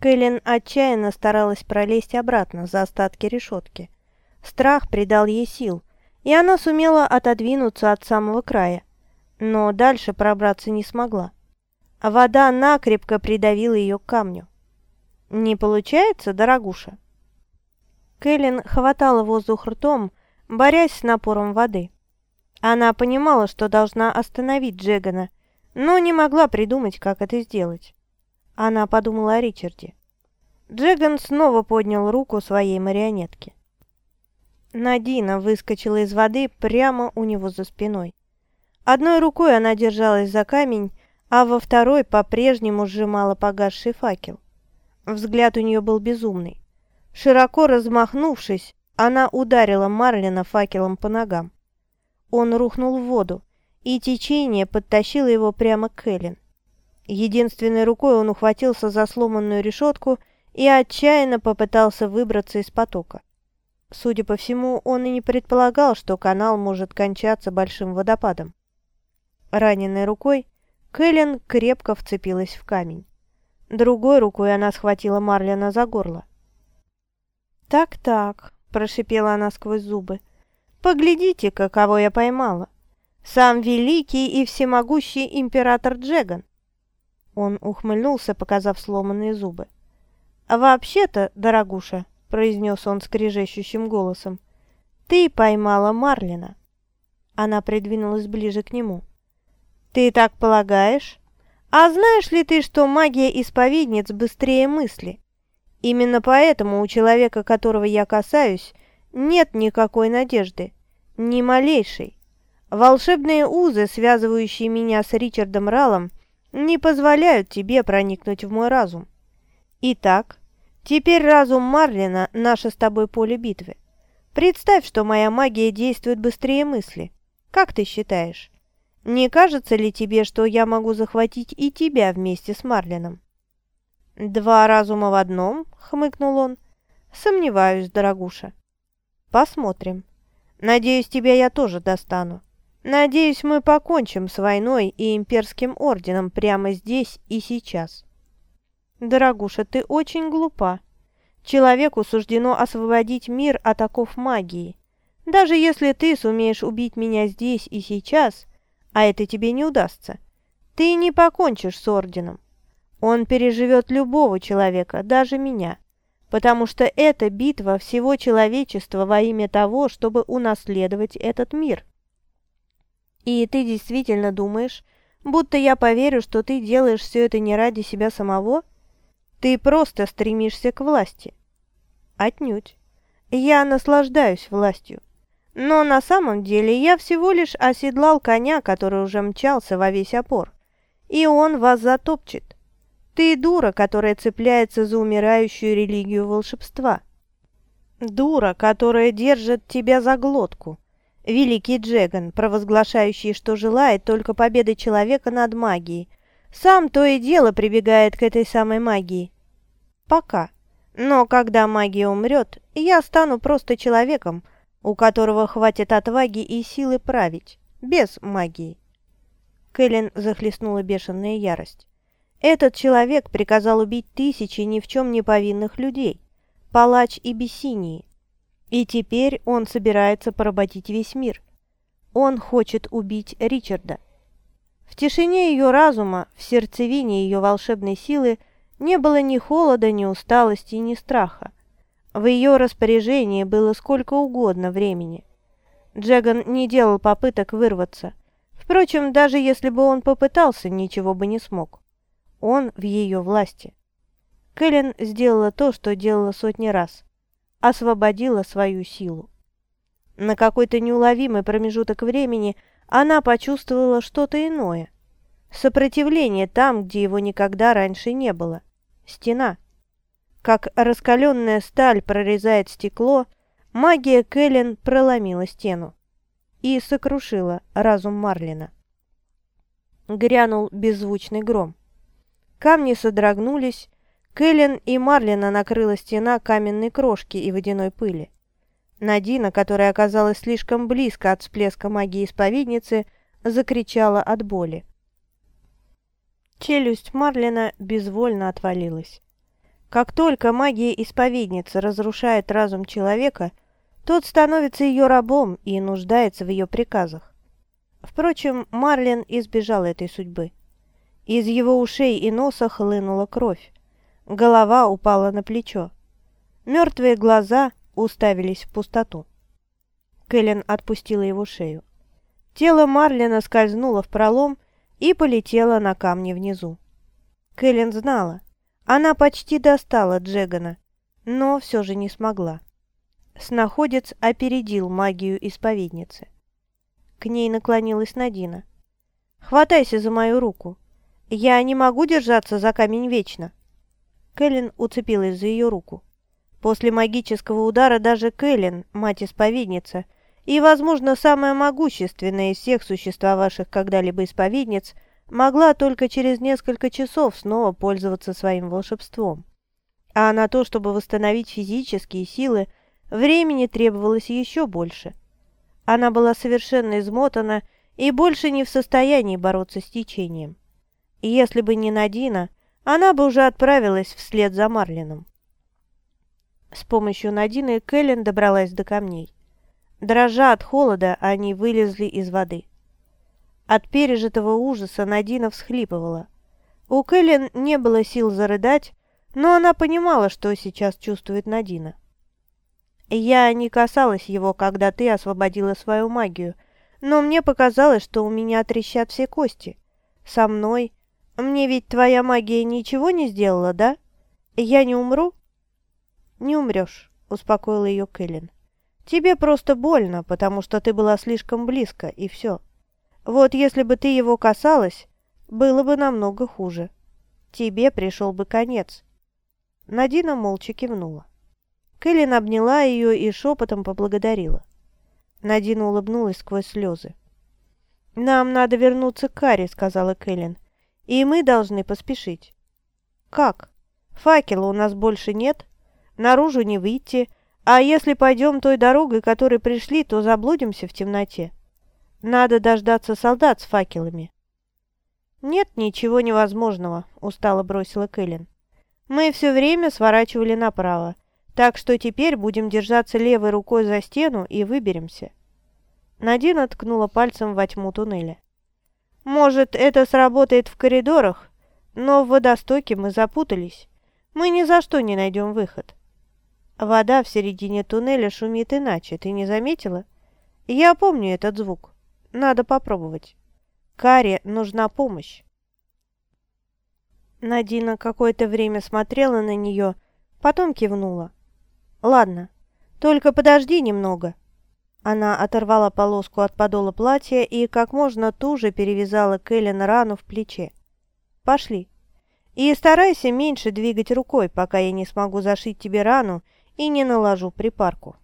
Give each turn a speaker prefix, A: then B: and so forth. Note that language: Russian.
A: Кэлен отчаянно старалась пролезть обратно за остатки решетки. Страх придал ей сил, и она сумела отодвинуться от самого края, но дальше пробраться не смогла. Вода накрепко придавила ее к камню. «Не получается, дорогуша?» Кэлен хватала воздух ртом, борясь с напором воды. Она понимала, что должна остановить Джегана, но не могла придумать, как это сделать. Она подумала о Ричарде. Джеган снова поднял руку своей марионетки. Надина выскочила из воды прямо у него за спиной. Одной рукой она держалась за камень, а во второй по-прежнему сжимала погасший факел. Взгляд у нее был безумный. Широко размахнувшись, она ударила Марлина факелом по ногам. Он рухнул в воду, и течение подтащило его прямо к Хелен. Единственной рукой он ухватился за сломанную решетку и отчаянно попытался выбраться из потока. Судя по всему, он и не предполагал, что канал может кончаться большим водопадом. Раненной рукой Кэлен крепко вцепилась в камень. Другой рукой она схватила Марлина за горло. «Так-так», – прошипела она сквозь зубы, – «поглядите, каково я поймала. Сам великий и всемогущий император Джеган». Он ухмыльнулся, показав сломанные зубы. «А вообще-то, дорогуша, произнес он скрежещущим голосом. «Ты поймала Марлина». Она придвинулась ближе к нему. «Ты так полагаешь? А знаешь ли ты, что магия исповедниц быстрее мысли? Именно поэтому у человека, которого я касаюсь, нет никакой надежды, ни малейшей. Волшебные узы, связывающие меня с Ричардом Раллом, не позволяют тебе проникнуть в мой разум. Итак, Теперь разум Марлина – наше с тобой поле битвы. Представь, что моя магия действует быстрее мысли. Как ты считаешь? Не кажется ли тебе, что я могу захватить и тебя вместе с Марлином?» «Два разума в одном?» – хмыкнул он. «Сомневаюсь, дорогуша». «Посмотрим. Надеюсь, тебя я тоже достану. Надеюсь, мы покончим с войной и имперским орденом прямо здесь и сейчас». «Дорогуша, ты очень глупа. Человеку суждено освободить мир от оков магии. Даже если ты сумеешь убить меня здесь и сейчас, а это тебе не удастся, ты не покончишь с Орденом. Он переживет любого человека, даже меня, потому что это битва всего человечества во имя того, чтобы унаследовать этот мир. И ты действительно думаешь, будто я поверю, что ты делаешь все это не ради себя самого?» Ты просто стремишься к власти. Отнюдь. Я наслаждаюсь властью. Но на самом деле я всего лишь оседлал коня, который уже мчался во весь опор. И он вас затопчет. Ты дура, которая цепляется за умирающую религию волшебства. Дура, которая держит тебя за глотку. Великий Джеган, провозглашающий, что желает только победы человека над магией, сам то и дело прибегает к этой самой магии. Пока. Но когда магия умрет, я стану просто человеком, у которого хватит отваги и силы править, без магии. Кэлен захлестнула бешеная ярость. Этот человек приказал убить тысячи ни в чем не повинных людей, палач и бессинии. И теперь он собирается поработить весь мир. Он хочет убить Ричарда. В тишине ее разума, в сердцевине ее волшебной силы не было ни холода, ни усталости, ни страха. В ее распоряжении было сколько угодно времени. Джеган не делал попыток вырваться. Впрочем, даже если бы он попытался, ничего бы не смог. Он в ее власти. Кэлен сделала то, что делала сотни раз. Освободила свою силу. На какой-то неуловимый промежуток времени – она почувствовала что-то иное. Сопротивление там, где его никогда раньше не было. Стена. Как раскаленная сталь прорезает стекло, магия Кэлен проломила стену и сокрушила разум Марлина. Грянул беззвучный гром. Камни содрогнулись, Кэлен и Марлина накрыла стена каменной крошки и водяной пыли. Надина, которая оказалась слишком близко от всплеска магии исповедницы, закричала от боли. Челюсть Марлина безвольно отвалилась. Как только магия исповедницы разрушает разум человека, тот становится ее рабом и нуждается в ее приказах. Впрочем, Марлин избежал этой судьбы. Из его ушей и носа хлынула кровь. Голова упала на плечо. Мертвые глаза уставились в пустоту. Кэлен отпустила его шею. Тело Марлина скользнуло в пролом и полетело на камни внизу. Кэлен знала. Она почти достала Джегана, но все же не смогла. Снаходец опередил магию исповедницы. К ней наклонилась Надина. «Хватайся за мою руку. Я не могу держаться за камень вечно». Кэлен уцепилась за ее руку. После магического удара даже Кэлен, мать-исповедница, и, возможно, самая могущественная из всех существовавших когда-либо исповедниц, могла только через несколько часов снова пользоваться своим волшебством. А на то, чтобы восстановить физические силы, времени требовалось еще больше. Она была совершенно измотана и больше не в состоянии бороться с течением. И если бы не Надина, она бы уже отправилась вслед за Марлином. С помощью Надины Кэлен добралась до камней. Дрожа от холода, они вылезли из воды. От пережитого ужаса Надина всхлипывала. У Кэлен не было сил зарыдать, но она понимала, что сейчас чувствует Надина. «Я не касалась его, когда ты освободила свою магию, но мне показалось, что у меня трещат все кости. Со мной. Мне ведь твоя магия ничего не сделала, да? Я не умру?» «Не умрешь», — успокоила ее Кэлен. «Тебе просто больно, потому что ты была слишком близко, и все. Вот если бы ты его касалась, было бы намного хуже. Тебе пришел бы конец». Надина молча кивнула. Кэлен обняла ее и шепотом поблагодарила. Надина улыбнулась сквозь слезы. «Нам надо вернуться к Каре», — сказала Кэлен. «И мы должны поспешить». «Как? Факела у нас больше нет?» наружу не выйти, а если пойдем той дорогой, которой пришли, то заблудимся в темноте. Надо дождаться солдат с факелами». «Нет ничего невозможного», — устало бросила Кэлен. «Мы все время сворачивали направо, так что теперь будем держаться левой рукой за стену и выберемся». Надина ткнула пальцем во тьму туннеля. «Может, это сработает в коридорах, но в водостоке мы запутались. Мы ни за что не найдем выход». Вода в середине туннеля шумит иначе, ты не заметила? Я помню этот звук. Надо попробовать. Каре нужна помощь. Надина какое-то время смотрела на нее, потом кивнула. «Ладно, только подожди немного». Она оторвала полоску от подола платья и как можно туже перевязала Кэлен рану в плече. «Пошли. И старайся меньше двигать рукой, пока я не смогу зашить тебе рану и не наложу припарку.